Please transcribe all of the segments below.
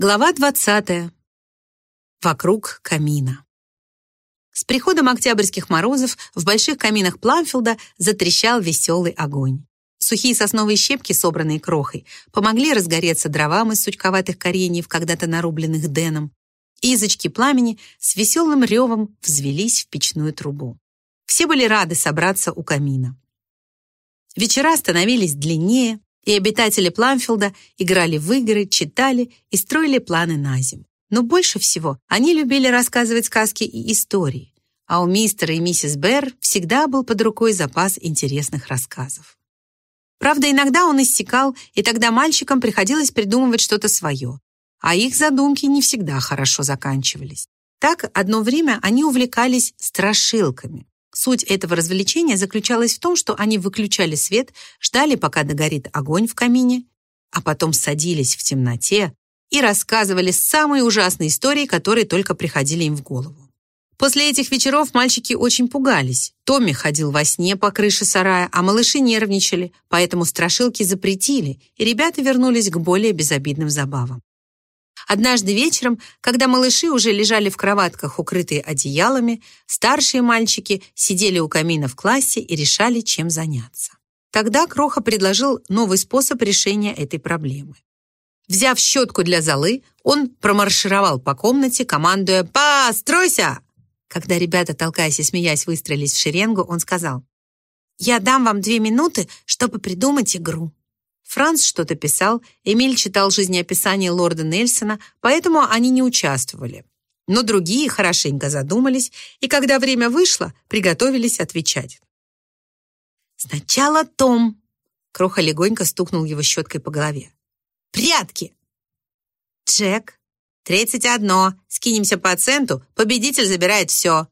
Глава 20. Вокруг камина. С приходом октябрьских морозов в больших каминах Пламфилда затрещал веселый огонь. Сухие сосновые щепки, собранные крохой, помогли разгореться дровам из сучковатых кореньев, когда-то нарубленных Дэном. Изочки пламени с веселым ревом взвелись в печную трубу. Все были рады собраться у камина. Вечера становились длиннее, и обитатели Пламфилда играли в игры, читали и строили планы на зиму. Но больше всего они любили рассказывать сказки и истории, а у мистера и миссис Берр всегда был под рукой запас интересных рассказов. Правда, иногда он иссякал, и тогда мальчикам приходилось придумывать что-то свое, а их задумки не всегда хорошо заканчивались. Так, одно время они увлекались страшилками. Суть этого развлечения заключалась в том, что они выключали свет, ждали, пока догорит огонь в камине, а потом садились в темноте и рассказывали самые ужасные истории, которые только приходили им в голову. После этих вечеров мальчики очень пугались. Томми ходил во сне по крыше сарая, а малыши нервничали, поэтому страшилки запретили, и ребята вернулись к более безобидным забавам. Однажды вечером, когда малыши уже лежали в кроватках, укрытые одеялами, старшие мальчики сидели у камина в классе и решали, чем заняться. Тогда Кроха предложил новый способ решения этой проблемы. Взяв щетку для золы, он промаршировал по комнате, командуя «Постройся!». Когда ребята, толкаясь и смеясь, выстроились в шеренгу, он сказал «Я дам вам две минуты, чтобы придумать игру». Франц что-то писал, Эмиль читал жизнеописание лорда Нельсона, поэтому они не участвовали. Но другие хорошенько задумались, и когда время вышло, приготовились отвечать. «Сначала Том!» Кроха легонько стукнул его щеткой по голове. «Прятки!» «Джек!» «Тридцать одно! Скинемся по центу, победитель забирает все!»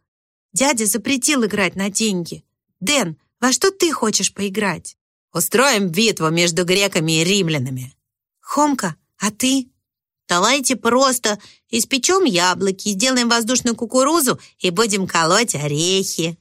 «Дядя запретил играть на деньги!» «Дэн, во что ты хочешь поиграть?» Устроим битву между греками и римлянами. Хомка, а ты? Давайте просто испечем яблоки, сделаем воздушную кукурузу и будем колоть орехи.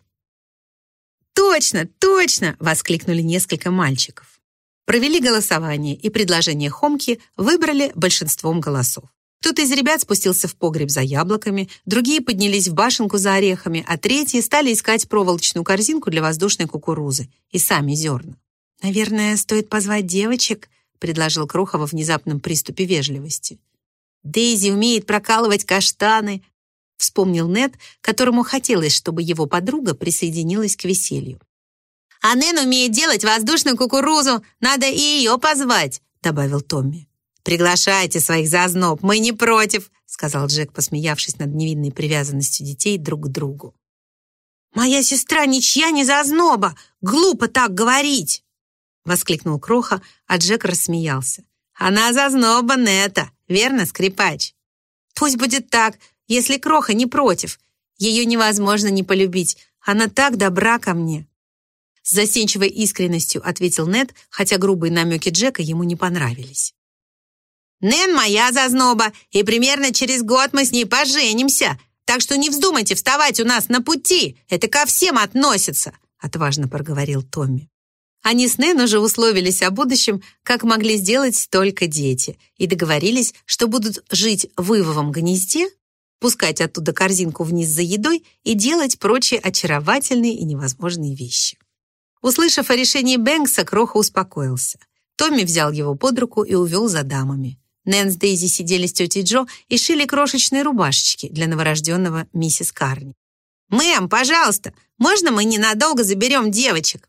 Точно, точно! Воскликнули несколько мальчиков. Провели голосование, и предложение Хомки выбрали большинством голосов. Кто-то из ребят спустился в погреб за яблоками, другие поднялись в башенку за орехами, а третьи стали искать проволочную корзинку для воздушной кукурузы и сами зерна. «Наверное, стоит позвать девочек», — предложил Кроха во внезапном приступе вежливости. «Дейзи умеет прокалывать каштаны», — вспомнил Нед, которому хотелось, чтобы его подруга присоединилась к веселью. «А Нэн умеет делать воздушную кукурузу, надо и ее позвать», — добавил Томми. «Приглашайте своих зазноб, мы не против», — сказал Джек, посмеявшись над невинной привязанностью детей друг к другу. «Моя сестра ничья не зазноба! Глупо так говорить!» Воскликнул Кроха, а Джек рассмеялся. «Она зазноба Нета, верно, скрипач?» «Пусть будет так, если Кроха не против. Ее невозможно не полюбить. Она так добра ко мне». С застенчивой искренностью ответил Нет, хотя грубые намеки Джека ему не понравились. «Нэн моя зазноба, и примерно через год мы с ней поженимся, так что не вздумайте вставать у нас на пути, это ко всем относится», отважно проговорил Томми. Они с Нэн уже условились о будущем, как могли сделать только дети, и договорились, что будут жить в ивовом гнезде, пускать оттуда корзинку вниз за едой и делать прочие очаровательные и невозможные вещи. Услышав о решении Бэнкса, Кроха успокоился. Томми взял его под руку и увел за дамами. Нэн с Дейзи сидели с тетей Джо и шили крошечные рубашечки для новорожденного миссис Карни. «Мэм, пожалуйста, можно мы ненадолго заберем девочек?»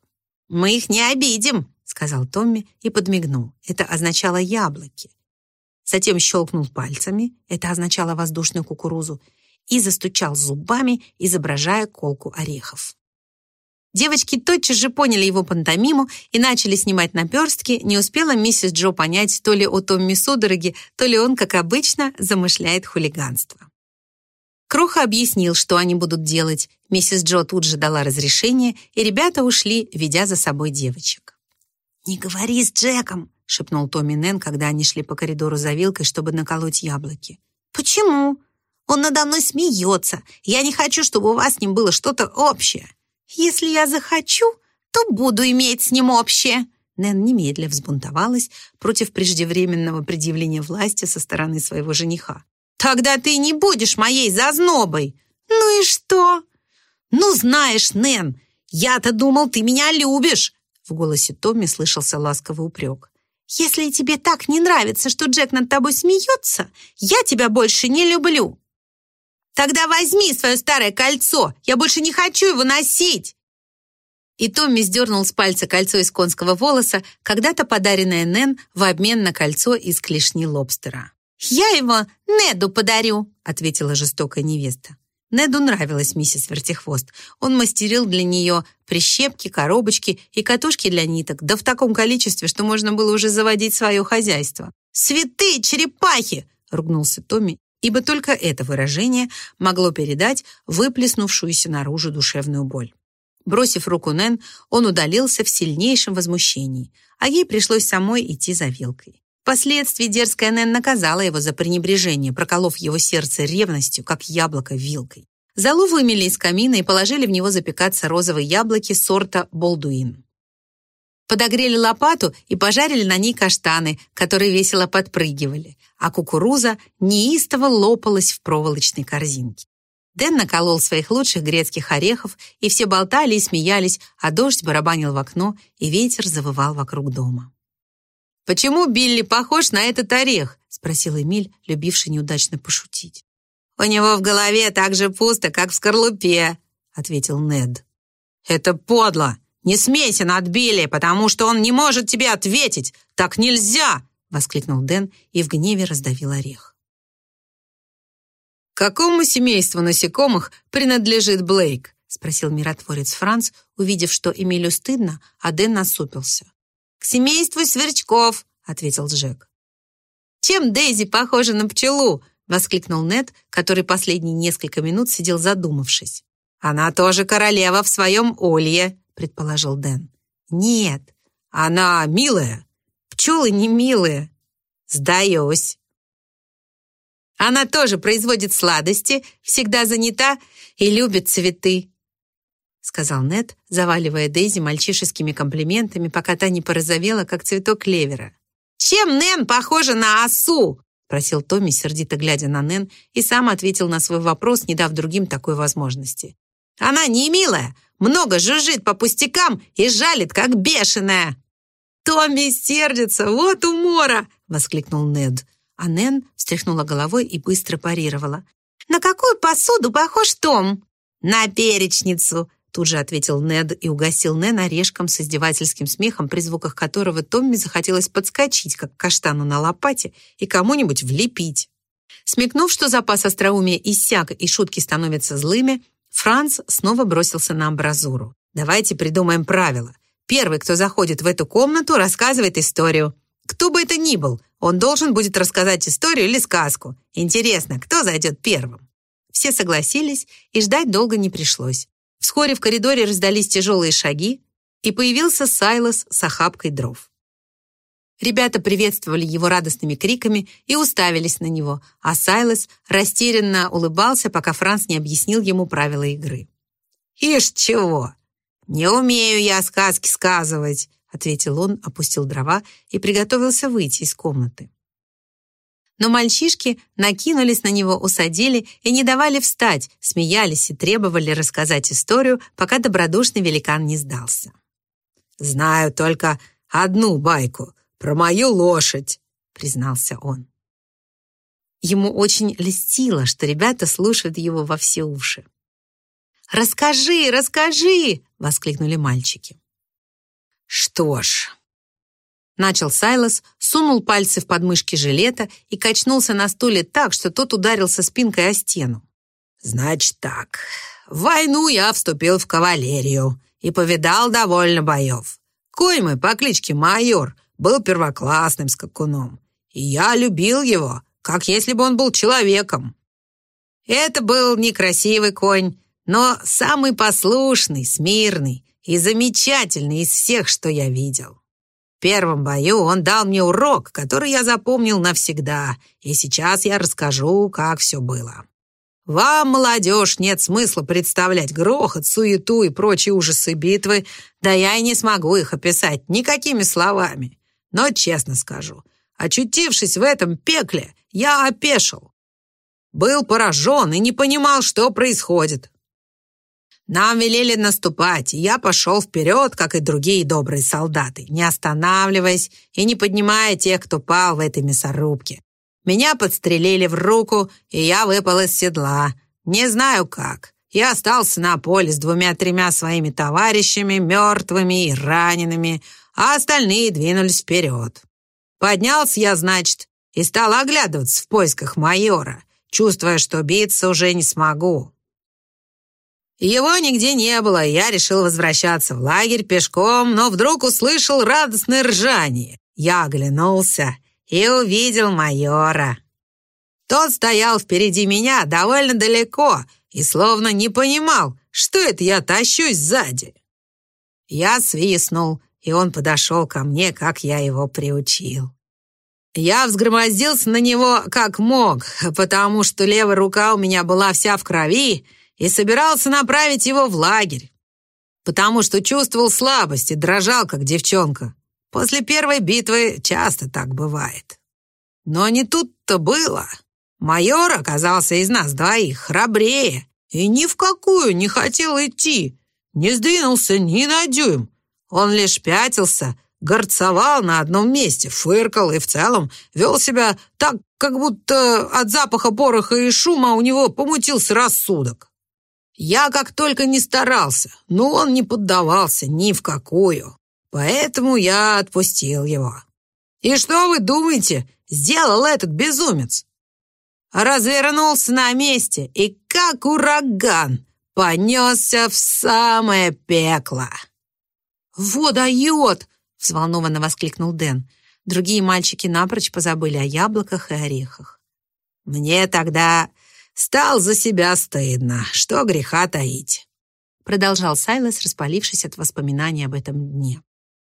«Мы их не обидим», — сказал Томми и подмигнул. Это означало яблоки. Затем щелкнул пальцами, это означало воздушную кукурузу, и застучал зубами, изображая колку орехов. Девочки тотчас же поняли его пантомиму и начали снимать наперстки. Не успела миссис Джо понять, то ли о Томми судороги, то ли он, как обычно, замышляет хулиганство. Кроха объяснил, что они будут делать. Миссис Джо тут же дала разрешение, и ребята ушли, ведя за собой девочек. «Не говори с Джеком», — шепнул Томми Нэн, когда они шли по коридору за вилкой, чтобы наколоть яблоки. «Почему? Он надо мной смеется. Я не хочу, чтобы у вас с ним было что-то общее. Если я захочу, то буду иметь с ним общее», Нэн немедля взбунтовалась против преждевременного предъявления власти со стороны своего жениха. «Тогда ты не будешь моей зазнобой!» «Ну и что?» «Ну, знаешь, Нэн, я-то думал, ты меня любишь!» В голосе Томми слышался ласковый упрек. «Если тебе так не нравится, что Джек над тобой смеется, я тебя больше не люблю!» «Тогда возьми свое старое кольцо! Я больше не хочу его носить!» И Томми сдернул с пальца кольцо из конского волоса, когда-то подаренное Нэн в обмен на кольцо из клешни лобстера. «Я его Неду подарю», — ответила жестокая невеста. Неду нравилась миссис Вертихвост. Он мастерил для нее прищепки, коробочки и катушки для ниток, да в таком количестве, что можно было уже заводить свое хозяйство. «Святые черепахи!» — ругнулся Томми, ибо только это выражение могло передать выплеснувшуюся наружу душевную боль. Бросив руку Нэн, он удалился в сильнейшем возмущении, а ей пришлось самой идти за вилкой. Впоследствии дерзкая Нэн наказала его за пренебрежение, проколов его сердце ревностью, как яблоко вилкой. Залу вымели из камина и положили в него запекаться розовые яблоки сорта «Болдуин». Подогрели лопату и пожарили на ней каштаны, которые весело подпрыгивали, а кукуруза неистово лопалась в проволочной корзинке. Дэн наколол своих лучших грецких орехов, и все болтали и смеялись, а дождь барабанил в окно, и ветер завывал вокруг дома. «Почему Билли похож на этот орех?» — спросил Эмиль, любивший неудачно пошутить. «У него в голове так же пусто, как в скорлупе», — ответил Нед. «Это подло! Не смейся над Билли, потому что он не может тебе ответить! Так нельзя!» — воскликнул Дэн и в гневе раздавил орех какому семейству насекомых принадлежит Блейк?» — спросил миротворец Франц, увидев, что Эмилю стыдно, а Дэн насупился. «К семейству сверчков», — ответил Джек. «Чем Дейзи похожа на пчелу?» — воскликнул Нед, который последние несколько минут сидел задумавшись. «Она тоже королева в своем олье», — предположил Дэн. «Нет, она милая. Пчелы не милые. Сдаюсь». Она тоже производит сладости, всегда занята и любит цветы», — сказал Нед, заваливая Дейзи мальчишескими комплиментами, пока та не порозовела, как цветок клевера. «Чем Нэн похожа на осу?» — просил Томми, сердито глядя на Нэн, и сам ответил на свой вопрос, не дав другим такой возможности. «Она не милая, много жужжит по пустякам и жалит, как бешеная». «Томми сердится, вот умора!» — воскликнул Нед. А Нэн встряхнула головой и быстро парировала. «На какую посуду похож Том?» «На перечницу», тут же ответил Нед и угостил Нэн орешком с издевательским смехом, при звуках которого Томми захотелось подскочить, как каштану на лопате, и кому-нибудь влепить. Смекнув, что запас остроумия иссяк и шутки становятся злыми, Франц снова бросился на амбразуру. «Давайте придумаем правила. Первый, кто заходит в эту комнату, рассказывает историю. Кто бы это ни был, он должен будет рассказать историю или сказку. Интересно, кто зайдет первым? Все согласились, и ждать долго не пришлось. Вскоре в коридоре раздались тяжелые шаги, и появился Сайлос с охапкой дров. Ребята приветствовали его радостными криками и уставились на него, а Сайлос растерянно улыбался, пока Франц не объяснил ему правила игры. «Ишь чего! Не умею я сказки сказывать!» ответил он, опустил дрова и приготовился выйти из комнаты. Но мальчишки накинулись на него, усадили и не давали встать, смеялись и требовали рассказать историю, пока добродушный великан не сдался. «Знаю только одну байку про мою лошадь», — признался он. Ему очень льстило, что ребята слушают его во все уши. «Расскажи, расскажи!» — воскликнули мальчики. «Что ж...» Начал Сайлос, сунул пальцы в подмышки жилета и качнулся на стуле так, что тот ударился спинкой о стену. «Значит так, в войну я вступил в кавалерию и повидал довольно боев. Коймы по кличке Майор был первоклассным скакуном, и я любил его, как если бы он был человеком. Это был некрасивый конь, но самый послушный, смирный, и замечательный из всех, что я видел. В первом бою он дал мне урок, который я запомнил навсегда, и сейчас я расскажу, как все было. Вам, молодежь, нет смысла представлять грохот, суету и прочие ужасы битвы, да я и не смогу их описать никакими словами. Но честно скажу, очутившись в этом пекле, я опешил. Был поражен и не понимал, что происходит. Нам велели наступать, и я пошел вперед, как и другие добрые солдаты, не останавливаясь и не поднимая тех, кто пал в этой мясорубке. Меня подстрелили в руку, и я выпал из седла. Не знаю как. Я остался на поле с двумя-тремя своими товарищами, мертвыми и ранеными, а остальные двинулись вперед. Поднялся я, значит, и стал оглядываться в поисках майора, чувствуя, что биться уже не смогу. Его нигде не было, я решил возвращаться в лагерь пешком, но вдруг услышал радостное ржание. Я оглянулся и увидел майора. Тот стоял впереди меня довольно далеко и словно не понимал, что это я тащусь сзади. Я свистнул, и он подошел ко мне, как я его приучил. Я взгромоздился на него как мог, потому что левая рука у меня была вся в крови, и собирался направить его в лагерь, потому что чувствовал слабость и дрожал, как девчонка. После первой битвы часто так бывает. Но не тут-то было. Майор оказался из нас двоих храбрее и ни в какую не хотел идти, не сдвинулся ни на дюйм. Он лишь пятился, горцевал на одном месте, фыркал и в целом вел себя так, как будто от запаха пороха и шума у него помутился рассудок. Я как только не старался, но он не поддавался ни в какую. Поэтому я отпустил его. И что вы думаете, сделал этот безумец? Развернулся на месте и, как ураган, понесся в самое пекло. «Во дает!» — взволнованно воскликнул Дэн. Другие мальчики напрочь позабыли о яблоках и орехах. «Мне тогда стал за себя стыдно, что греха таить», продолжал Сайлас, распалившись от воспоминаний об этом дне.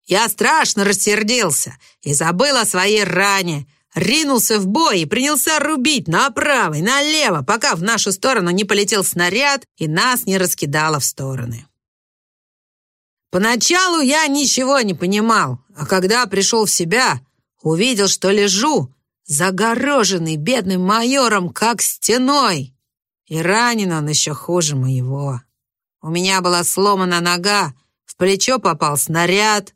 Я страшно рассердился и забыл о своей ране. Ринулся в бой и принялся рубить направо и налево, пока в нашу сторону не полетел снаряд и нас не раскидало в стороны. Поначалу я ничего не понимал, а когда пришел в себя, увидел, что лежу, загороженный бедным майором, как стеной. И ранен он еще хуже моего. У меня была сломана нога, в плечо попал снаряд,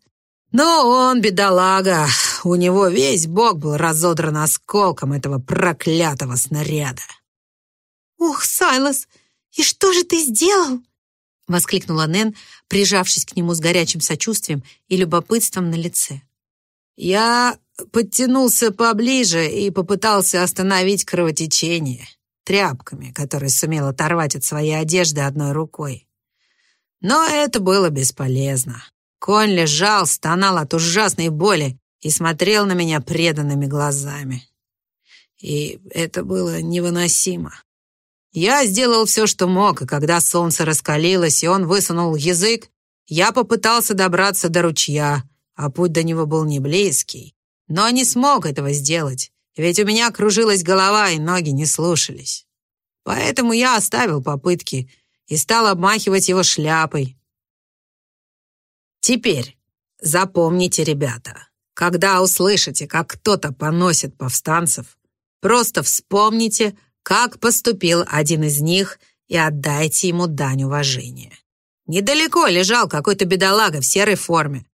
но он, бедолага, у него весь бок был разодран осколком этого проклятого снаряда. «Ух, Сайлос, и что же ты сделал?» — воскликнула Нэн, прижавшись к нему с горячим сочувствием и любопытством на лице. «Я подтянулся поближе и попытался остановить кровотечение тряпками, которые сумел оторвать от своей одежды одной рукой. Но это было бесполезно. Конь лежал, стонал от ужасной боли и смотрел на меня преданными глазами. И это было невыносимо. Я сделал все, что мог, и когда солнце раскалилось, и он высунул язык, я попытался добраться до ручья, а путь до него был не близкий. Но не смог этого сделать, ведь у меня кружилась голова, и ноги не слушались. Поэтому я оставил попытки и стал обмахивать его шляпой, Теперь запомните, ребята, когда услышите, как кто-то поносит повстанцев, просто вспомните, как поступил один из них и отдайте ему дань уважения. Недалеко лежал какой-то бедолага в серой форме.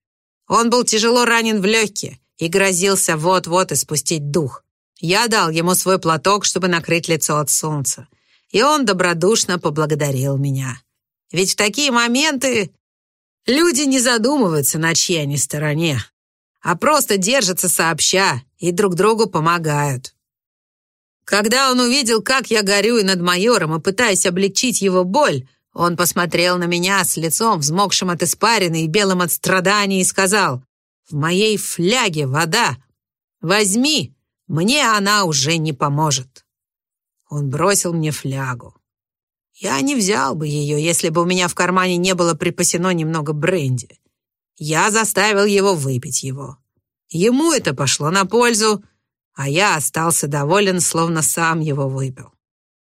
Он был тяжело ранен в легкие и грозился вот-вот испустить дух. Я дал ему свой платок, чтобы накрыть лицо от солнца, и он добродушно поблагодарил меня. Ведь в такие моменты Люди не задумываются, на чьей они стороне, а просто держатся сообща и друг другу помогают. Когда он увидел, как я горюю над майором и пытаюсь облегчить его боль, он посмотрел на меня с лицом, взмокшим от испарины и белым от страданий, и сказал, «В моей фляге вода. Возьми, мне она уже не поможет». Он бросил мне флягу. Я не взял бы ее, если бы у меня в кармане не было припасено немного бренди. Я заставил его выпить его. Ему это пошло на пользу, а я остался доволен, словно сам его выпил.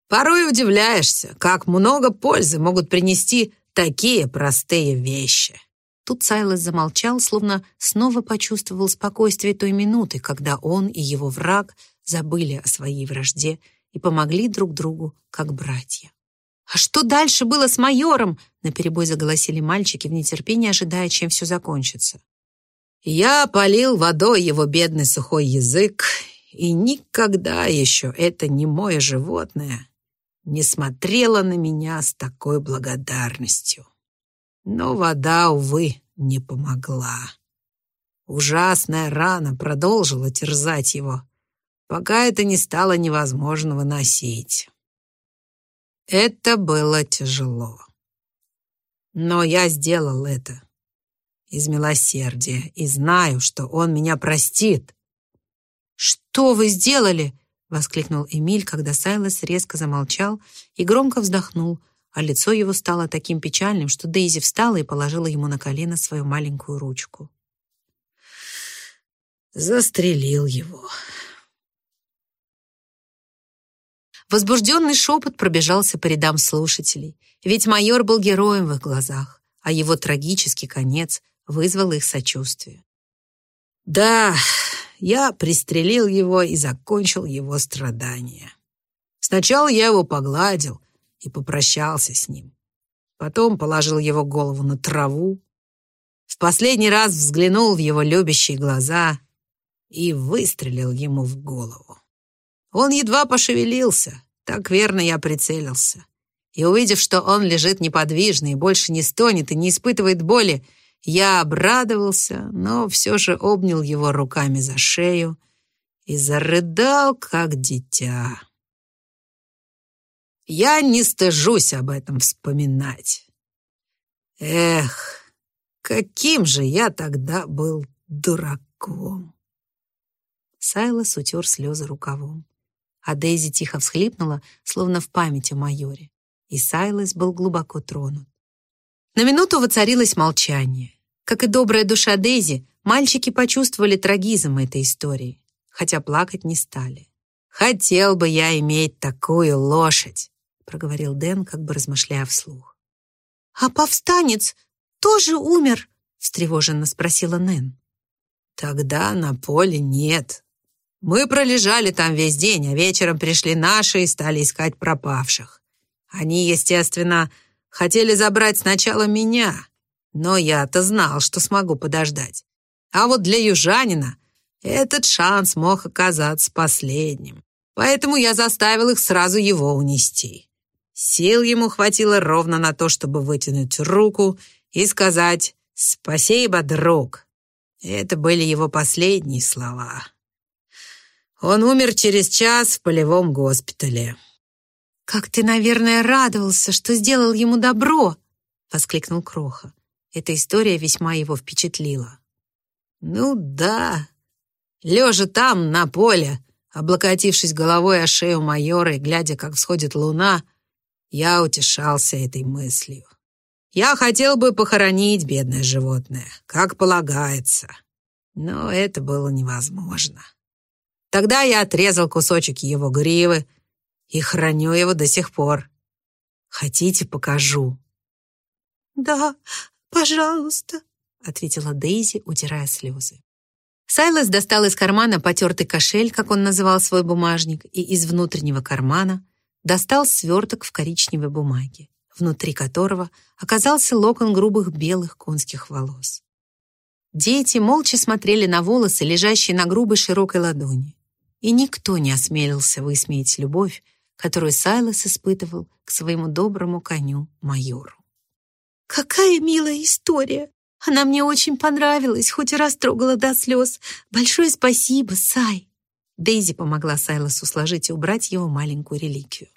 Порой удивляешься, как много пользы могут принести такие простые вещи. Тут Сайлас замолчал, словно снова почувствовал спокойствие той минуты, когда он и его враг забыли о своей вражде и помогли друг другу, как братья. «А что дальше было с майором?» — наперебой заголосили мальчики в нетерпении, ожидая, чем все закончится. «Я полил водой его бедный сухой язык, и никогда еще это не мое животное не смотрело на меня с такой благодарностью. Но вода, увы, не помогла. Ужасная рана продолжила терзать его, пока это не стало невозможно выносить. Это было тяжело. Но я сделал это из милосердия и знаю, что он меня простит. «Что вы сделали?» — воскликнул Эмиль, когда Сайлас резко замолчал и громко вздохнул — а лицо его стало таким печальным, что Дейзи встала и положила ему на колено свою маленькую ручку. Застрелил его. Возбужденный шепот пробежался по рядам слушателей, ведь майор был героем в их глазах, а его трагический конец вызвал их сочувствие. «Да, я пристрелил его и закончил его страдания. Сначала я его погладил, и попрощался с ним. Потом положил его голову на траву, в последний раз взглянул в его любящие глаза и выстрелил ему в голову. Он едва пошевелился, так верно я прицелился. И увидев, что он лежит неподвижно и больше не стонет и не испытывает боли, я обрадовался, но все же обнял его руками за шею и зарыдал, как дитя. Я не стыжусь об этом вспоминать. Эх, каким же я тогда был дураком. Сайлос утер слезы рукавом, а Дейзи тихо всхлипнула, словно в память о майоре, и Сайлос был глубоко тронут. На минуту воцарилось молчание. Как и добрая душа Дейзи, мальчики почувствовали трагизм этой истории, хотя плакать не стали. «Хотел бы я иметь такую лошадь!» Проговорил Дэн, как бы размышляя вслух. «А повстанец тоже умер?» встревоженно спросила Нэн. «Тогда на поле нет. Мы пролежали там весь день, а вечером пришли наши и стали искать пропавших. Они, естественно, хотели забрать сначала меня, но я-то знал, что смогу подождать. А вот для южанина этот шанс мог оказаться последним. Поэтому я заставил их сразу его унести. Сил ему хватило ровно на то, чтобы вытянуть руку и сказать «Спасибо, друг». Это были его последние слова. Он умер через час в полевом госпитале. «Как ты, наверное, радовался, что сделал ему добро!» — воскликнул Кроха. Эта история весьма его впечатлила. «Ну да. Лежа там, на поле, облокотившись головой о шею майора и глядя, как всходит луна, я утешался этой мыслью. Я хотел бы похоронить бедное животное, как полагается. Но это было невозможно. Тогда я отрезал кусочек его гривы и храню его до сих пор. Хотите, покажу?» «Да, пожалуйста», — ответила Дейзи, утирая слезы. Сайлас достал из кармана потертый кошель, как он называл свой бумажник, и из внутреннего кармана достал сверток в коричневой бумаге, внутри которого оказался локон грубых белых конских волос. Дети молча смотрели на волосы, лежащие на грубой широкой ладони, и никто не осмелился высмеять любовь, которую Сайлос испытывал к своему доброму коню майору. «Какая милая история! Она мне очень понравилась, хоть и растрогала до слез. Большое спасибо, Сай!» Дейзи помогла Сайлосу сложить и убрать его маленькую реликвию.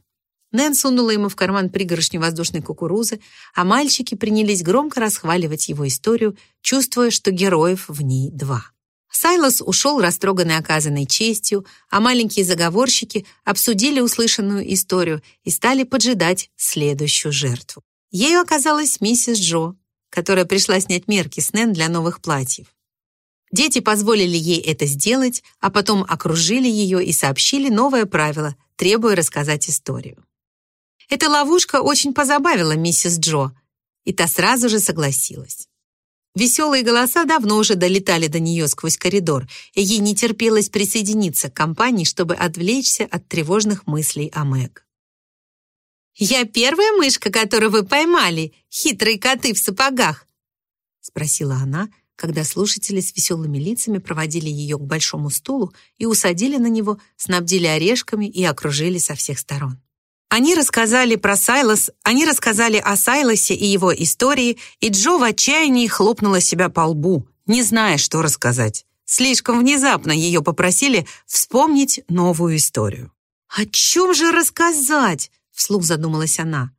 Нэн сунула ему в карман пригоршню воздушной кукурузы, а мальчики принялись громко расхваливать его историю, чувствуя, что героев в ней два. Сайлос ушел растроганный оказанной честью, а маленькие заговорщики обсудили услышанную историю и стали поджидать следующую жертву. Ею оказалась миссис Джо, которая пришла снять мерки с Нэн для новых платьев. Дети позволили ей это сделать, а потом окружили ее и сообщили новое правило, требуя рассказать историю. Эта ловушка очень позабавила миссис Джо, и та сразу же согласилась. Веселые голоса давно уже долетали до нее сквозь коридор, и ей не терпелось присоединиться к компании, чтобы отвлечься от тревожных мыслей о Мэг. «Я первая мышка, которую вы поймали, хитрые коты в сапогах?» спросила она, когда слушатели с веселыми лицами проводили ее к большому стулу и усадили на него, снабдили орешками и окружили со всех сторон. Они рассказали про Сайлос, они рассказали о Сайлосе и его истории, и Джо в отчаянии хлопнула себя по лбу, не зная, что рассказать. Слишком внезапно ее попросили вспомнить новую историю. «О чем же рассказать?» — вслух задумалась она.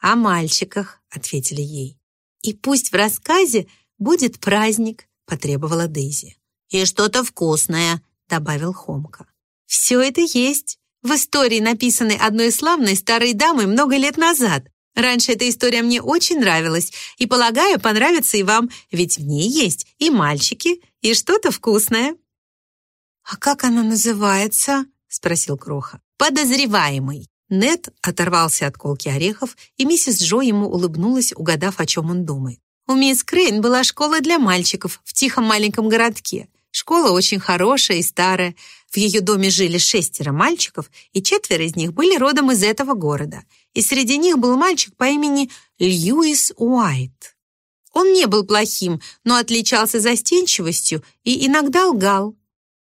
«О мальчиках», — ответили ей. «И пусть в рассказе будет праздник», — потребовала Дейзи. «И что-то вкусное», — добавил Хомка. «Все это есть», в истории, написанной одной славной старой дамой много лет назад. Раньше эта история мне очень нравилась, и, полагаю, понравится и вам, ведь в ней есть и мальчики, и что-то вкусное». «А как она называется?» — спросил Кроха. «Подозреваемый». Нед оторвался от колки орехов, и миссис Джо ему улыбнулась, угадав, о чем он думает. У мисс Крейн была школа для мальчиков в тихом маленьком городке. Школа очень хорошая и старая. В ее доме жили шестеро мальчиков, и четверо из них были родом из этого города. И среди них был мальчик по имени Льюис Уайт. Он не был плохим, но отличался застенчивостью и иногда лгал.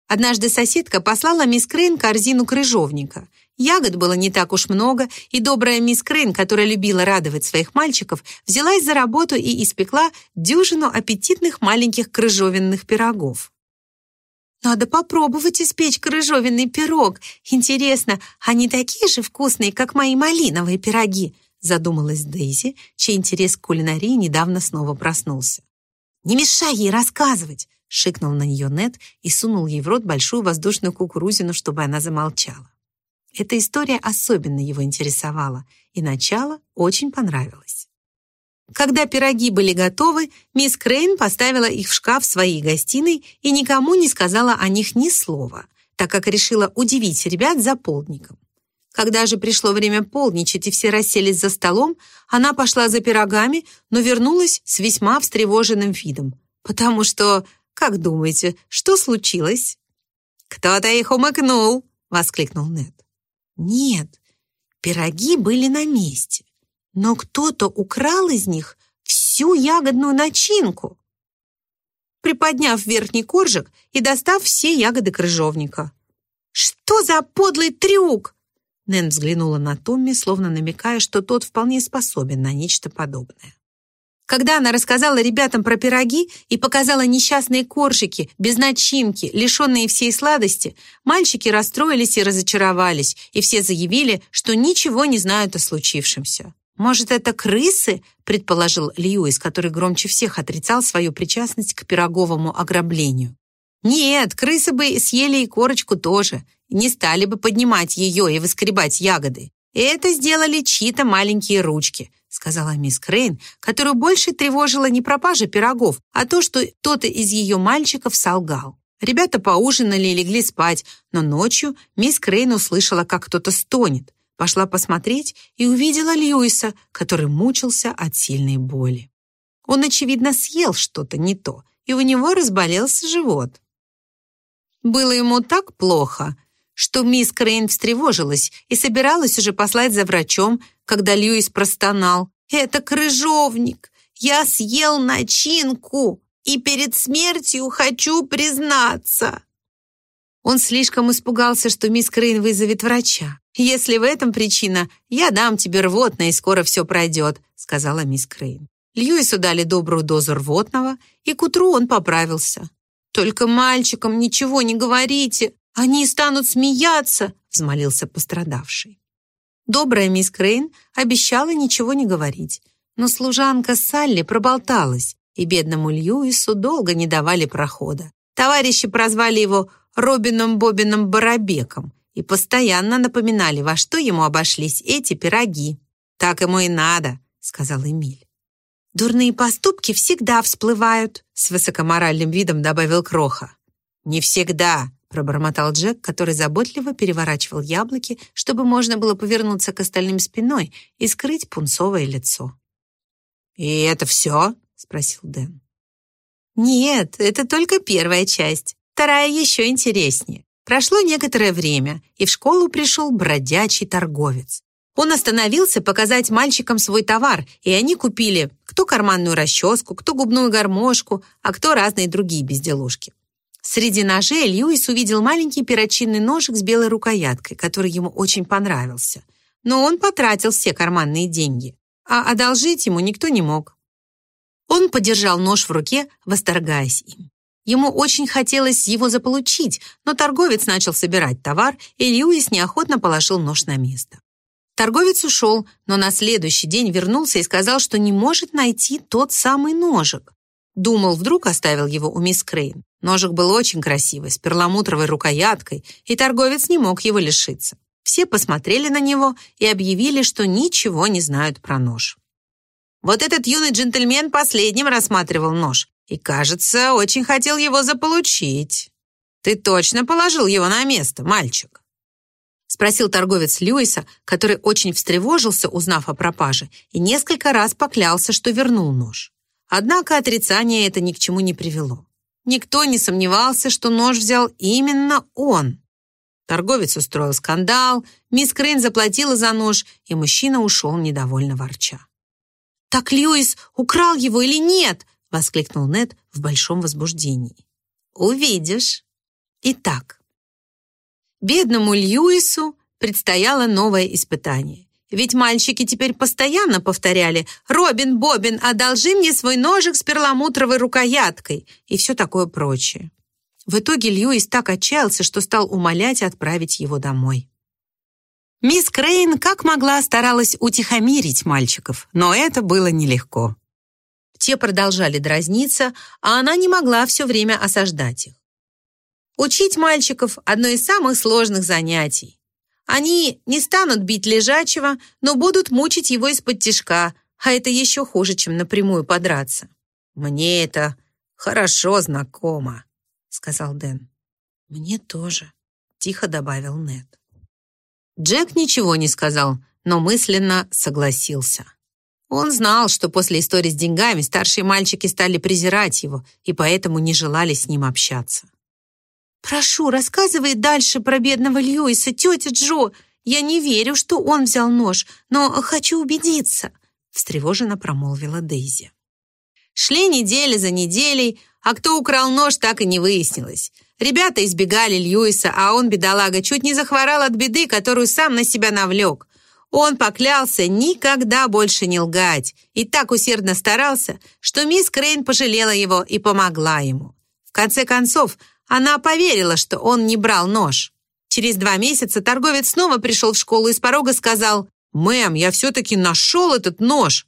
Однажды соседка послала мисс Крейн корзину крыжовника. Ягод было не так уж много, и добрая мисс Крейн, которая любила радовать своих мальчиков, взялась за работу и испекла дюжину аппетитных маленьких крыжовенных пирогов. Надо попробовать испечь крыжовенный пирог. Интересно, они такие же вкусные, как мои малиновые пироги?» задумалась Дейзи, чей интерес к кулинарии недавно снова проснулся. «Не мешай ей рассказывать!» шикнул на нее Нед и сунул ей в рот большую воздушную кукурузину, чтобы она замолчала. Эта история особенно его интересовала, и начало очень понравилось. Когда пироги были готовы, мисс Крейн поставила их в шкаф своей гостиной и никому не сказала о них ни слова, так как решила удивить ребят за полдником. Когда же пришло время полдничать и все расселись за столом, она пошла за пирогами, но вернулась с весьма встревоженным видом, потому что, как думаете, что случилось? «Кто-то их умыкнул!» — воскликнул Нед. «Нет, пироги были на месте но кто-то украл из них всю ягодную начинку, приподняв верхний коржик и достав все ягоды крыжовника. «Что за подлый трюк?» Нэн взглянула на Томми, словно намекая, что тот вполне способен на нечто подобное. Когда она рассказала ребятам про пироги и показала несчастные коржики, без начинки, лишенные всей сладости, мальчики расстроились и разочаровались, и все заявили, что ничего не знают о случившемся. «Может, это крысы?» — предположил Льюис, который громче всех отрицал свою причастность к пироговому ограблению. «Нет, крысы бы съели и корочку тоже, не стали бы поднимать ее и выскребать ягоды. Это сделали чьи-то маленькие ручки», — сказала мисс Крейн, которую больше тревожила не пропажа пирогов, а то, что кто-то из ее мальчиков солгал. Ребята поужинали и легли спать, но ночью мисс Крейн услышала, как кто-то стонет. Пошла посмотреть и увидела Льюиса, который мучился от сильной боли. Он, очевидно, съел что-то не то, и у него разболелся живот. Было ему так плохо, что мисс Крейн встревожилась и собиралась уже послать за врачом, когда Льюис простонал. «Это крыжовник! Я съел начинку, и перед смертью хочу признаться!» Он слишком испугался, что мисс Крейн вызовет врача. «Если в этом причина, я дам тебе рвотное, и скоро все пройдет», сказала мисс Крейн. Льюису дали добрую дозу рвотного, и к утру он поправился. «Только мальчикам ничего не говорите, они станут смеяться», взмолился пострадавший. Добрая мисс Крейн обещала ничего не говорить, но служанка Салли проболталась, и бедному Льюису долго не давали прохода. Товарищи прозвали его Робином Бобином Барабеком и постоянно напоминали, во что ему обошлись эти пироги. «Так ему и надо», — сказал Эмиль. «Дурные поступки всегда всплывают», — с высокоморальным видом добавил Кроха. «Не всегда», — пробормотал Джек, который заботливо переворачивал яблоки, чтобы можно было повернуться к остальным спиной и скрыть пунцовое лицо. «И это все?» — спросил Дэн. «Нет, это только первая часть. Вторая еще интереснее. Прошло некоторое время, и в школу пришел бродячий торговец. Он остановился показать мальчикам свой товар, и они купили кто карманную расческу, кто губную гармошку, а кто разные другие безделушки. Среди ножей Льюис увидел маленький перочинный ножик с белой рукояткой, который ему очень понравился. Но он потратил все карманные деньги, а одолжить ему никто не мог. Он подержал нож в руке, восторгаясь им. Ему очень хотелось его заполучить, но торговец начал собирать товар, и Льюис неохотно положил нож на место. Торговец ушел, но на следующий день вернулся и сказал, что не может найти тот самый ножик. Думал, вдруг оставил его у мисс Крейн. Ножик был очень красивый, с перламутровой рукояткой, и торговец не мог его лишиться. Все посмотрели на него и объявили, что ничего не знают про нож. Вот этот юный джентльмен последним рассматривал нож и, кажется, очень хотел его заполучить. Ты точно положил его на место, мальчик? Спросил торговец Льюиса, который очень встревожился, узнав о пропаже, и несколько раз поклялся, что вернул нож. Однако отрицание это ни к чему не привело. Никто не сомневался, что нож взял именно он. Торговец устроил скандал, мисс Крейн заплатила за нож, и мужчина ушел недовольно ворча. «Так Льюис украл его или нет?» — воскликнул Нед в большом возбуждении. «Увидишь. Итак, бедному Льюису предстояло новое испытание. Ведь мальчики теперь постоянно повторяли «Робин, Бобин, одолжи мне свой ножик с перламутровой рукояткой» и все такое прочее. В итоге Льюис так отчаялся, что стал умолять отправить его домой. Мисс Крейн как могла старалась утихомирить мальчиков, но это было нелегко. Те продолжали дразниться, а она не могла все время осаждать их. Учить мальчиков – одно из самых сложных занятий. Они не станут бить лежачего, но будут мучить его из-под тишка, а это еще хуже, чем напрямую подраться. «Мне это хорошо знакомо», — сказал Дэн. «Мне тоже», — тихо добавил Нед. Джек ничего не сказал, но мысленно согласился. Он знал, что после истории с деньгами старшие мальчики стали презирать его и поэтому не желали с ним общаться. «Прошу, рассказывай дальше про бедного Льюиса, тетя Джо. Я не верю, что он взял нож, но хочу убедиться», встревоженно промолвила Дейзи. Шли недели за неделей, а кто украл нож, так и не выяснилось. Ребята избегали Льюиса, а он, бедолага, чуть не захворал от беды, которую сам на себя навлек. Он поклялся никогда больше не лгать и так усердно старался, что мисс Крейн пожалела его и помогла ему. В конце концов, она поверила, что он не брал нож. Через два месяца торговец снова пришел в школу и с порога сказал, «Мэм, я все-таки нашел этот нож».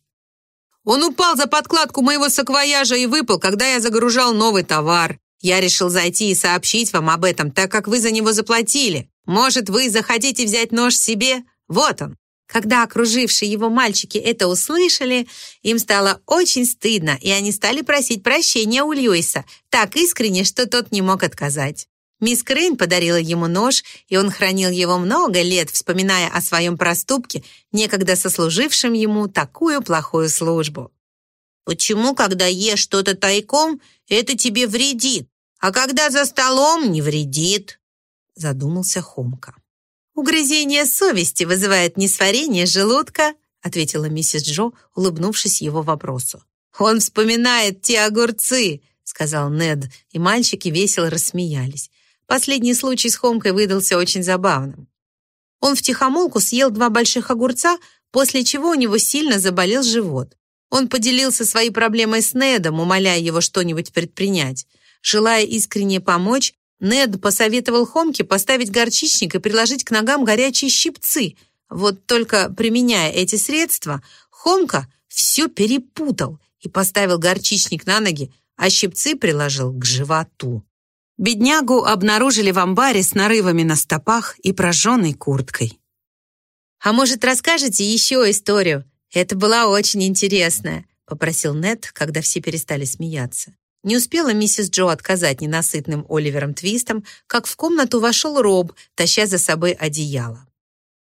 Он упал за подкладку моего саквояжа и выпал, когда я загружал новый товар. Я решил зайти и сообщить вам об этом, так как вы за него заплатили. Может, вы захотите взять нож себе? Вот он. Когда окружившие его мальчики это услышали, им стало очень стыдно, и они стали просить прощения у Льюиса, так искренне, что тот не мог отказать. Мисс Крейн подарила ему нож, и он хранил его много лет, вспоминая о своем проступке, некогда сослужившем ему такую плохую службу. «Почему, когда ешь что-то тайком, это тебе вредит, а когда за столом не вредит?» задумался Хомка. «Угрызение совести вызывает несварение желудка», ответила миссис Джо, улыбнувшись его вопросу. «Он вспоминает те огурцы», сказал Нед, и мальчики весело рассмеялись. Последний случай с Хомкой выдался очень забавным. Он втихомолку съел два больших огурца, после чего у него сильно заболел живот. Он поделился своей проблемой с Недом, умоляя его что-нибудь предпринять. Желая искренне помочь, нед посоветовал Хомке поставить горчичник и приложить к ногам горячие щипцы. Вот только применяя эти средства, Хомка все перепутал и поставил горчичник на ноги, а щипцы приложил к животу. Беднягу обнаружили в амбаре с нарывами на стопах и прожженной курткой. «А может, расскажете еще историю? Это была очень интересная», — попросил Нед, когда все перестали смеяться. Не успела миссис Джо отказать ненасытным Оливером Твистом, как в комнату вошел Роб, таща за собой одеяло.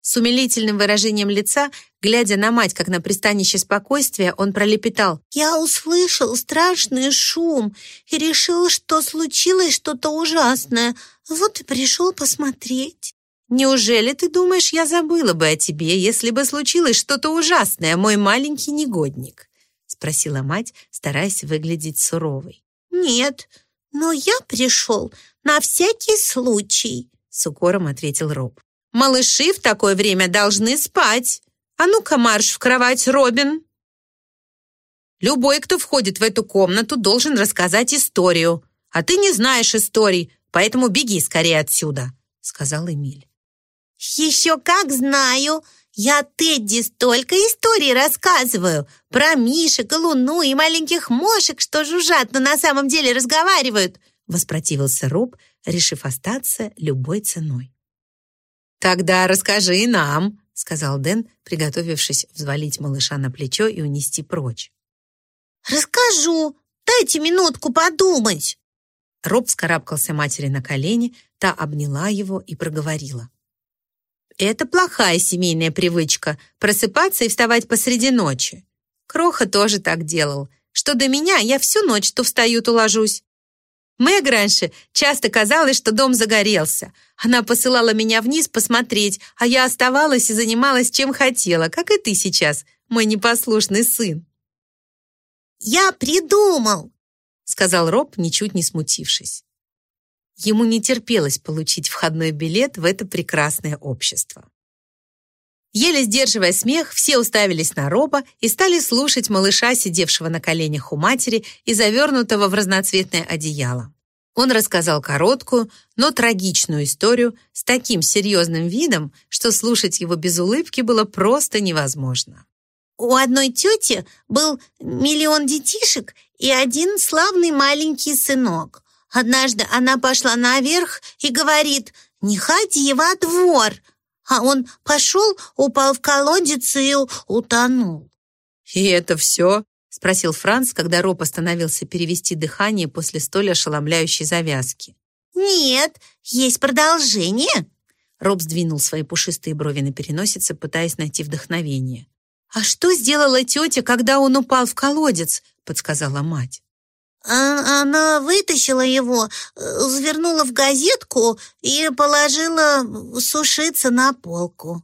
С умилительным выражением лица, глядя на мать, как на пристанище спокойствия, он пролепетал. «Я услышал страшный шум и решил, что случилось что-то ужасное. Вот и пришел посмотреть». «Неужели ты думаешь, я забыла бы о тебе, если бы случилось что-то ужасное, мой маленький негодник?» Спросила мать, стараясь выглядеть суровой. «Нет, но я пришел на всякий случай», с укором ответил Роб. «Малыши в такое время должны спать. А ну-ка марш в кровать, Робин!» «Любой, кто входит в эту комнату, должен рассказать историю. А ты не знаешь историй, поэтому беги скорее отсюда», сказал Эмиль. «Еще как знаю!» Я Тедди столько историй рассказываю про мишек и луну и маленьких мошек, что жужжат, но на самом деле разговаривают, воспротивился Роб, решив остаться любой ценой. «Тогда расскажи и нам», — сказал Дэн, приготовившись взвалить малыша на плечо и унести прочь. «Расскажу. Дайте минутку подумать». Роб вскарабкался матери на колени, та обняла его и проговорила. Это плохая семейная привычка – просыпаться и вставать посреди ночи. Кроха тоже так делал. Что до меня, я всю ночь то встаю, то ложусь. Мэг раньше часто казалось, что дом загорелся. Она посылала меня вниз посмотреть, а я оставалась и занималась чем хотела, как и ты сейчас, мой непослушный сын. «Я придумал!» — сказал Роб, ничуть не смутившись. Ему не терпелось получить входной билет в это прекрасное общество. Еле сдерживая смех, все уставились на Роба и стали слушать малыша, сидевшего на коленях у матери и завернутого в разноцветное одеяло. Он рассказал короткую, но трагичную историю с таким серьезным видом, что слушать его без улыбки было просто невозможно. У одной тети был миллион детишек и один славный маленький сынок. Однажды она пошла наверх и говорит, «Не ходи во двор!» А он пошел, упал в колодец и утонул. «И это все?» — спросил Франц, когда Роб остановился перевести дыхание после столь ошеломляющей завязки. «Нет, есть продолжение!» Роб сдвинул свои пушистые брови на переносице, пытаясь найти вдохновение. «А что сделала тетя, когда он упал в колодец?» — подсказала мать. А, она вытащила его, завернула в газетку и положила сушиться на полку.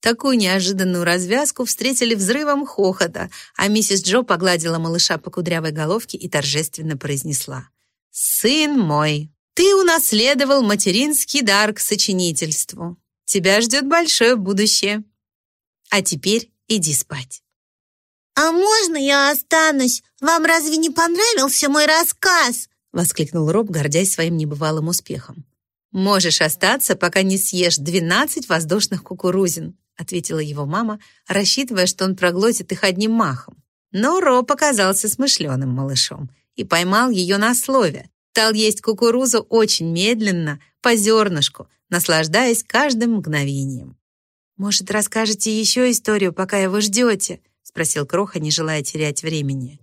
Такую неожиданную развязку встретили взрывом хохота, а миссис Джо погладила малыша по кудрявой головке и торжественно произнесла. «Сын мой, ты унаследовал материнский дар к сочинительству. Тебя ждет большое будущее. А теперь иди спать». «А можно я останусь? Вам разве не понравился мой рассказ?» воскликнул Роб, гордясь своим небывалым успехом. «Можешь остаться, пока не съешь двенадцать воздушных кукурузин», ответила его мама, рассчитывая, что он проглотит их одним махом. Но Роб оказался смышленым малышом и поймал ее на слове. Стал есть кукурузу очень медленно, по зернышку, наслаждаясь каждым мгновением. «Может, расскажете еще историю, пока его ждете?» Спросил Кроха, не желая терять времени.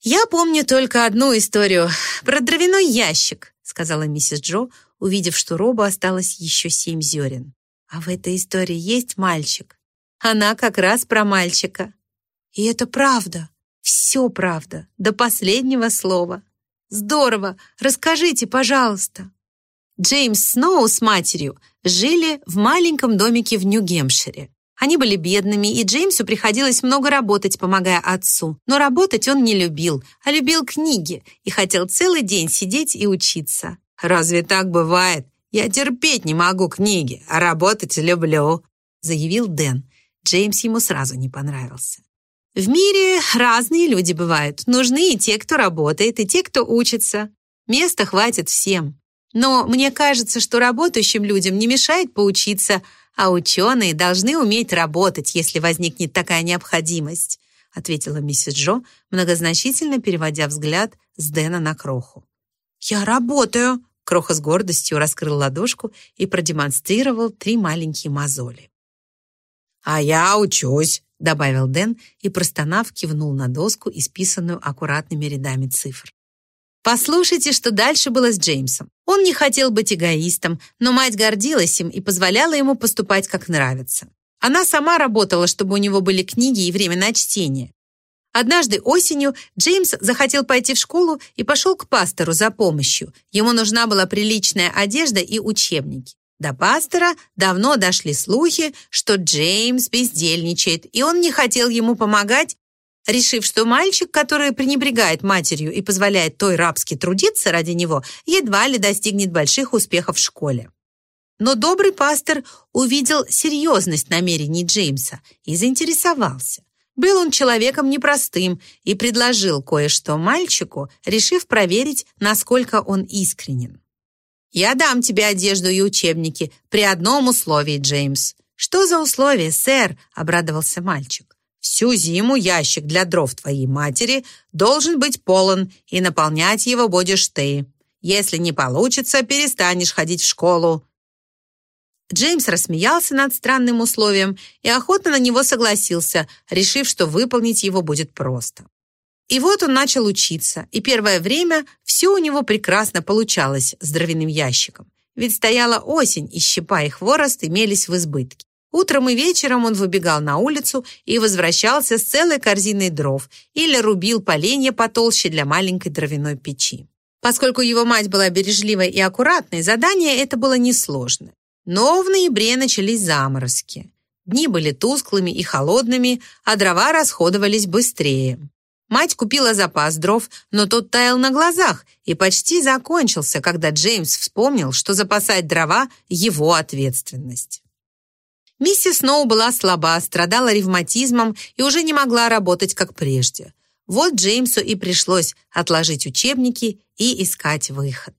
«Я помню только одну историю про дровяной ящик», сказала миссис Джо, увидев, что Роба осталось еще семь зерен. «А в этой истории есть мальчик. Она как раз про мальчика. И это правда, все правда, до последнего слова. Здорово, расскажите, пожалуйста». Джеймс Сноу с матерью жили в маленьком домике в Нью-Гемпшире. Они были бедными, и Джеймсу приходилось много работать, помогая отцу. Но работать он не любил, а любил книги и хотел целый день сидеть и учиться. «Разве так бывает? Я терпеть не могу книги, а работать люблю», заявил Дэн. Джеймс ему сразу не понравился. В мире разные люди бывают. Нужны и те, кто работает, и те, кто учится. Места хватит всем. Но мне кажется, что работающим людям не мешает поучиться, а ученые должны уметь работать, если возникнет такая необходимость», ответила миссис Джо, многозначительно переводя взгляд с Дэна на Кроху. «Я работаю!» Кроха с гордостью раскрыл ладошку и продемонстрировал три маленькие мозоли. «А я учусь», — добавил Дэн и, простонав, кивнул на доску, исписанную аккуратными рядами цифр. Послушайте, что дальше было с Джеймсом. Он не хотел быть эгоистом, но мать гордилась им и позволяла ему поступать как нравится. Она сама работала, чтобы у него были книги и время на чтение. Однажды осенью Джеймс захотел пойти в школу и пошел к пастору за помощью. Ему нужна была приличная одежда и учебники. До пастора давно дошли слухи, что Джеймс бездельничает, и он не хотел ему помогать, решив, что мальчик, который пренебрегает матерью и позволяет той рабски трудиться ради него, едва ли достигнет больших успехов в школе. Но добрый пастор увидел серьезность намерений Джеймса и заинтересовался. Был он человеком непростым и предложил кое-что мальчику, решив проверить, насколько он искренен. «Я дам тебе одежду и учебники при одном условии, Джеймс». «Что за условие, сэр?» — обрадовался мальчик. «Всю зиму ящик для дров твоей матери должен быть полон, и наполнять его будешь ты. Если не получится, перестанешь ходить в школу». Джеймс рассмеялся над странным условием и охотно на него согласился, решив, что выполнить его будет просто. И вот он начал учиться, и первое время все у него прекрасно получалось с дровяным ящиком. Ведь стояла осень, и щепа и хворост имелись в избытке. Утром и вечером он выбегал на улицу и возвращался с целой корзиной дров или рубил поленья потолще для маленькой дровяной печи. Поскольку его мать была бережливой и аккуратной, задание это было несложное. Но в ноябре начались заморозки. Дни были тусклыми и холодными, а дрова расходовались быстрее. Мать купила запас дров, но тот таял на глазах и почти закончился, когда Джеймс вспомнил, что запасать дрова – его ответственность. Миссис Сноу была слаба, страдала ревматизмом и уже не могла работать, как прежде. Вот Джеймсу и пришлось отложить учебники и искать выход.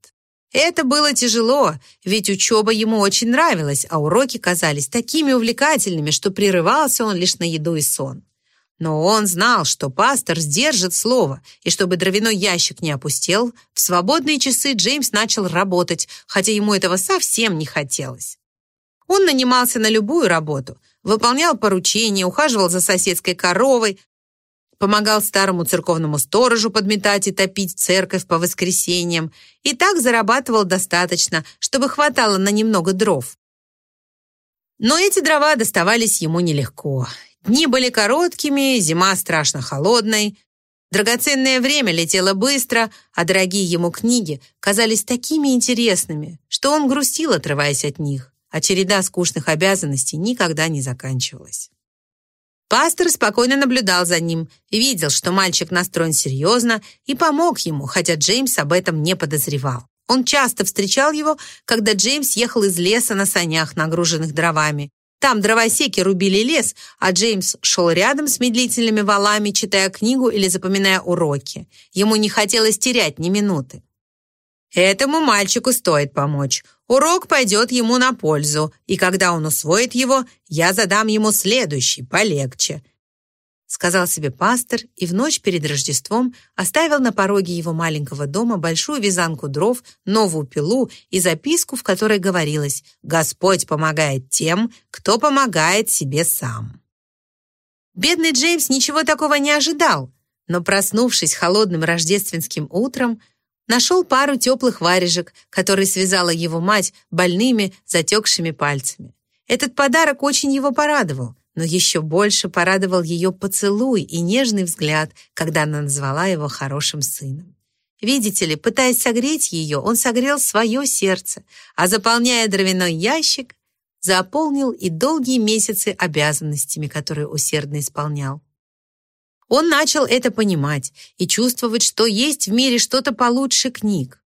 Это было тяжело, ведь учеба ему очень нравилась, а уроки казались такими увлекательными, что прерывался он лишь на еду и сон. Но он знал, что пастор сдержит слово, и чтобы дровяной ящик не опустел, в свободные часы Джеймс начал работать, хотя ему этого совсем не хотелось. Он нанимался на любую работу, выполнял поручения, ухаживал за соседской коровой, помогал старому церковному сторожу подметать и топить церковь по воскресеньям и так зарабатывал достаточно, чтобы хватало на немного дров. Но эти дрова доставались ему нелегко. Дни были короткими, зима страшно холодной. Драгоценное время летело быстро, а дорогие ему книги казались такими интересными, что он грустил, отрываясь от них, а череда скучных обязанностей никогда не заканчивалась. Пастор спокойно наблюдал за ним, видел, что мальчик настроен серьезно и помог ему, хотя Джеймс об этом не подозревал. Он часто встречал его, когда Джеймс ехал из леса на санях, нагруженных дровами, там дровосеки рубили лес, а Джеймс шел рядом с медлительными валами, читая книгу или запоминая уроки. Ему не хотелось терять ни минуты. Этому мальчику стоит помочь. Урок пойдет ему на пользу, и когда он усвоит его, я задам ему следующий, полегче сказал себе пастор и в ночь перед Рождеством оставил на пороге его маленького дома большую вязанку дров, новую пилу и записку, в которой говорилось «Господь помогает тем, кто помогает себе сам». Бедный Джеймс ничего такого не ожидал, но, проснувшись холодным рождественским утром, нашел пару теплых варежек, которые связала его мать больными, затекшими пальцами. Этот подарок очень его порадовал — но еще больше порадовал ее поцелуй и нежный взгляд, когда она назвала его хорошим сыном. Видите ли, пытаясь согреть ее, он согрел свое сердце, а заполняя дровяной ящик, заполнил и долгие месяцы обязанностями, которые усердно исполнял. Он начал это понимать и чувствовать, что есть в мире что-то получше книг.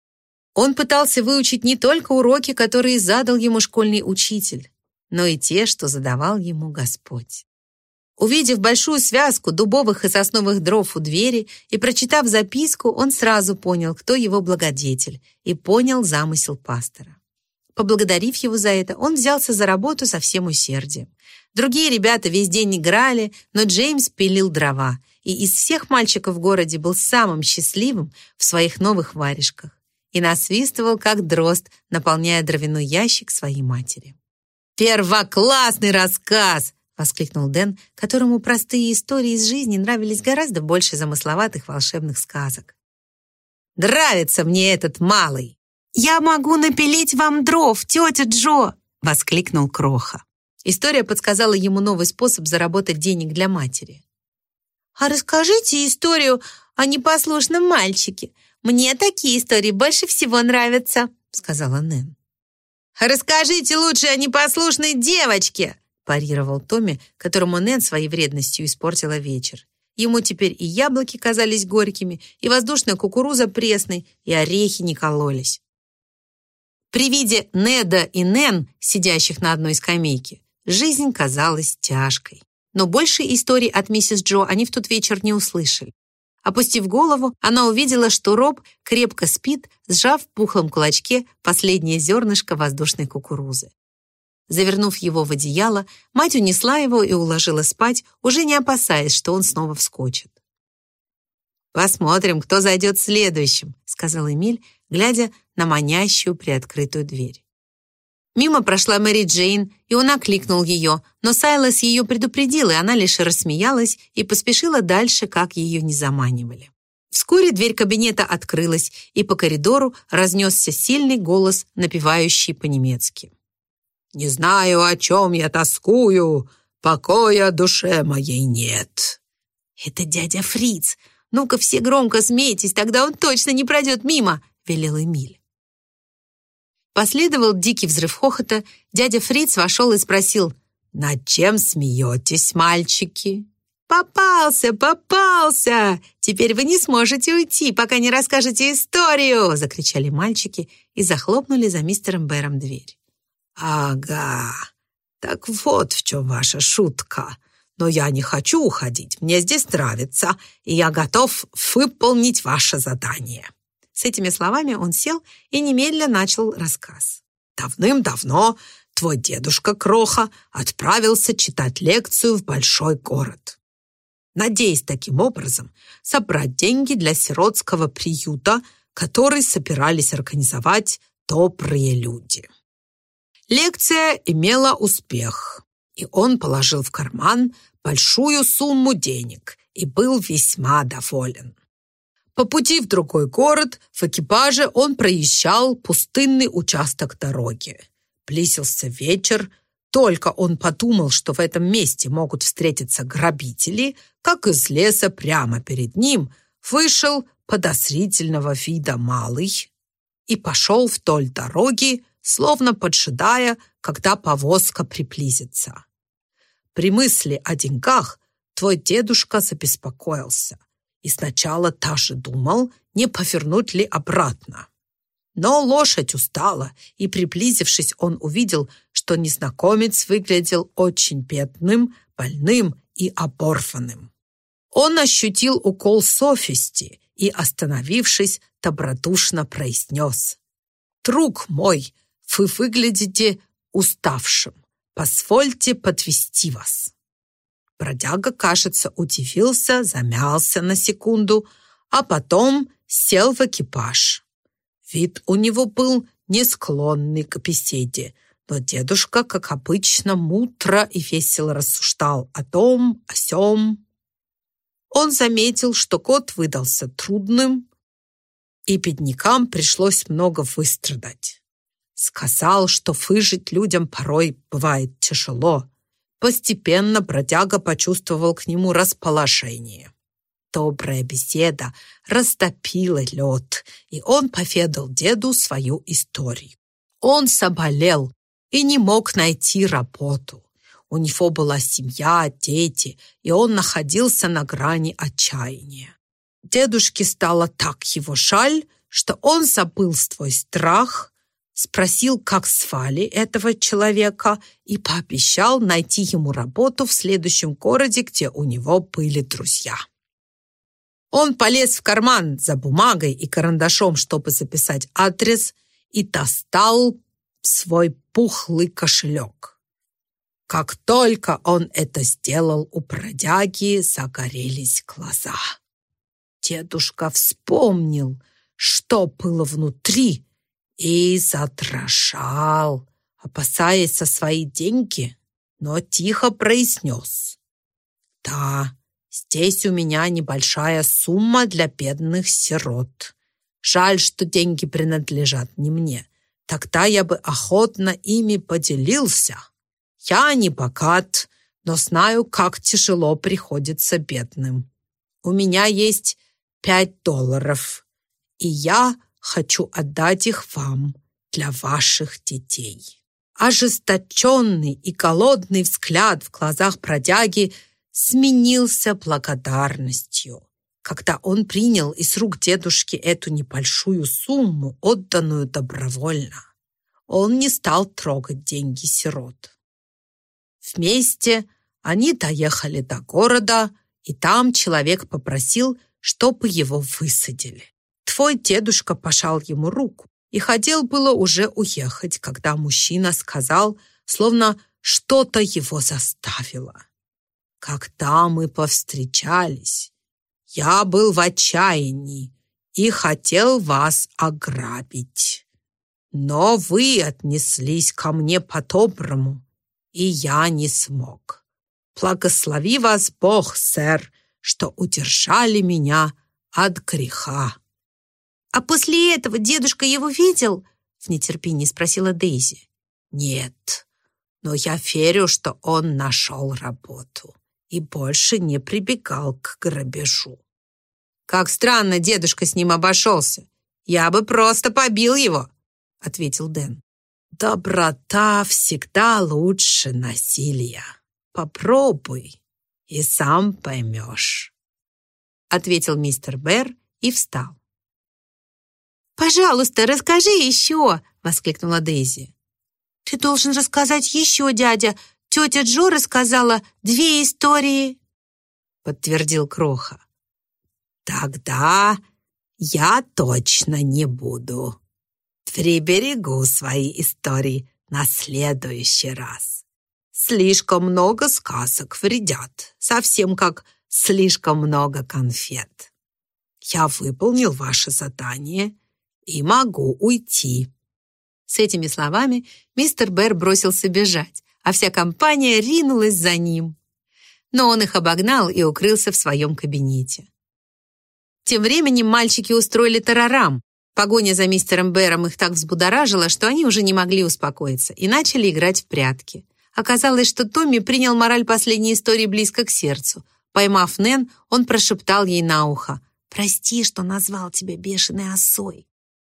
Он пытался выучить не только уроки, которые задал ему школьный учитель, но и те, что задавал ему Господь. Увидев большую связку дубовых и сосновых дров у двери и прочитав записку, он сразу понял, кто его благодетель, и понял замысел пастора. Поблагодарив его за это, он взялся за работу со всем усердием. Другие ребята весь день играли, но Джеймс пилил дрова, и из всех мальчиков в городе был самым счастливым в своих новых варежках и насвистывал, как дрозд, наполняя дровяной ящик своей матери. «Первоклассный рассказ!» — воскликнул Дэн, которому простые истории из жизни нравились гораздо больше замысловатых волшебных сказок. Нравится мне этот малый!» «Я могу напилить вам дров, тетя Джо!» — воскликнул Кроха. История подсказала ему новый способ заработать денег для матери. «А расскажите историю о непослушном мальчике. Мне такие истории больше всего нравятся», — сказала Нэн. «Расскажите лучше о непослушной девочке!» парировал Томми, которому Нэн своей вредностью испортила вечер. Ему теперь и яблоки казались горькими, и воздушная кукуруза пресной, и орехи не кололись. При виде Неда и Нэн, сидящих на одной скамейке, жизнь казалась тяжкой. Но больше историй от миссис Джо они в тот вечер не услышали. Опустив голову, она увидела, что Роб крепко спит, сжав в пухлом кулачке последнее зернышко воздушной кукурузы. Завернув его в одеяло, мать унесла его и уложила спать, уже не опасаясь, что он снова вскочит. «Посмотрим, кто зайдет следующим», — сказал Эмиль, глядя на манящую приоткрытую дверь. Мимо прошла Мэри Джейн, и он окликнул ее, но Сайлас ее предупредил, и она лишь рассмеялась и поспешила дальше, как ее не заманивали. Вскоре дверь кабинета открылась, и по коридору разнесся сильный голос, напевающий по-немецки. «Не знаю, о чем я тоскую, покоя душе моей нет». «Это дядя Фриц. Ну-ка все громко смейтесь, тогда он точно не пройдет мимо», — велел Эмиль. Последовал дикий взрыв хохота. Дядя Фриц вошел и спросил, «Над чем смеетесь, мальчики?» «Попался, попался! Теперь вы не сможете уйти, пока не расскажете историю!» закричали мальчики и захлопнули за мистером Бэром дверь. «Ага, так вот в чем ваша шутка. Но я не хочу уходить, мне здесь нравится, и я готов выполнить ваше задание». С этими словами он сел и немедленно начал рассказ. «Давным-давно твой дедушка Кроха отправился читать лекцию в большой город. Надеясь таким образом собрать деньги для сиротского приюта, который собирались организовать добрые люди. Лекция имела успех, и он положил в карман большую сумму денег и был весьма доволен. По пути в другой город в экипаже он проезжал пустынный участок дороги. Близился вечер, только он подумал, что в этом месте могут встретиться грабители, как из леса прямо перед ним вышел подозрительного вида малый и пошел вдоль дороги, словно поджидая, когда повозка приблизится. При мысли о деньгах твой дедушка забеспокоился и сначала даже думал, не повернуть ли обратно. Но лошадь устала, и, приблизившись, он увидел, что незнакомец выглядел очень бедным, больным и оборванным. Он ощутил укол совести и, остановившись, добродушно произнес. «Друг мой, вы выглядите уставшим. Позвольте подвести вас». Бродяга, кажется, удивился, замялся на секунду, а потом сел в экипаж. Вид у него был не склонный к беседе, но дедушка, как обычно, мутро и весело рассуждал о том, о сём. Он заметил, что год выдался трудным, и беднякам пришлось много выстрадать. Сказал, что выжить людям порой бывает тяжело, Постепенно бродяга почувствовал к нему расположение. Добрая беседа растопила лед, и он поведал деду свою историю. Он соболел и не мог найти работу. У него была семья, дети, и он находился на грани отчаяния. Дедушке стало так его жаль, что он забыл свой страх спросил, как звали этого человека, и пообещал найти ему работу в следующем городе, где у него были друзья. Он полез в карман за бумагой и карандашом, чтобы записать адрес, и достал свой пухлый кошелек. Как только он это сделал, у бродяги загорелись глаза. Дедушка вспомнил, что было внутри, и задрожал, опасаясь со свои деньги, но тихо произнес. «Да, здесь у меня небольшая сумма для бедных сирот. Жаль, что деньги принадлежат не мне. Тогда я бы охотно ими поделился. Я не богат, но знаю, как тяжело приходится бедным. У меня есть пять долларов, и я хочу отдать их вам для ваших детей. Ожесточенный и голодный взгляд в глазах бродяги сменился благодарностью, когда он принял из рук дедушки эту небольшую сумму, отданную добровольно. Он не стал трогать деньги сирот. Вместе они доехали до города, и там человек попросил, чтобы его высадили. Твой дедушка пожал ему руку и хотел было уже уехать, когда мужчина сказал, словно что-то его заставило. Когда мы повстречались, я был в отчаянии и хотел вас ограбить. Но вы отнеслись ко мне по-доброму, и я не смог. Благослови вас Бог, сэр, что удержали меня от греха. «А после этого дедушка его видел?» в нетерпении спросила Дейзи. «Нет, но я верю, что он нашел работу и больше не прибегал к грабежу». «Как странно дедушка с ним обошелся. Я бы просто побил его», ответил Дэн. «Доброта всегда лучше насилия. Попробуй, и сам поймешь», ответил мистер Бэр и встал. «Пожалуйста, расскажи еще!» — воскликнула Дейзи. «Ты должен рассказать еще, дядя. Тетя Джо рассказала две истории», — подтвердил Кроха. «Тогда я точно не буду. Приберегу свои истории на следующий раз. Слишком много сказок вредят, совсем как слишком много конфет. Я выполнил ваше задание — и могу уйти». С этими словами мистер Бэр бросился бежать, а вся компания ринулась за ним. Но он их обогнал и укрылся в своем кабинете. Тем временем мальчики устроили тарарам. Погоня за мистером Бэром их так взбудоражила, что они уже не могли успокоиться и начали играть в прятки. Оказалось, что Томми принял мораль последней истории близко к сердцу. Поймав Нэн, он прошептал ей на ухо. «Прости, что назвал тебя бешеной осой».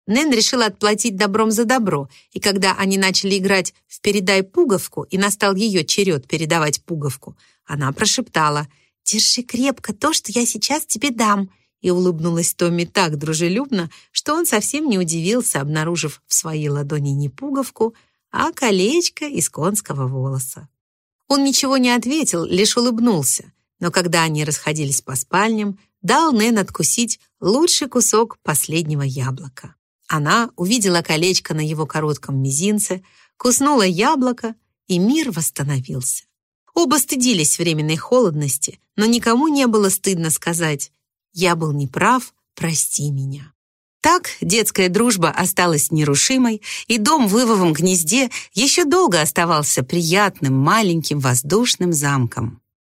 Нэн решила отплатить добром за добро, и когда они начали играть в «Передай пуговку» и настал ее черед передавать пуговку, она прошептала «Держи крепко то, что я сейчас тебе дам», и улыбнулась Томми так дружелюбно, что он совсем не удивился, обнаружив в своей ладони не пуговку, а колечко из конского волоса. Он ничего не ответил, лишь улыбнулся, но когда они расходились по спальням, дал Нэн откусить лучший кусок последнего яблока. Она увидела колечко на его коротком мизинце, куснула яблоко, и мир восстановился. Оба стыдились временной холодности, но никому не было стыдно сказать «Я был неправ, прости меня». Так детская дружба осталась нерушимой, и дом в Ивовом гнезде еще долго оставался приятным маленьким воздушным замком.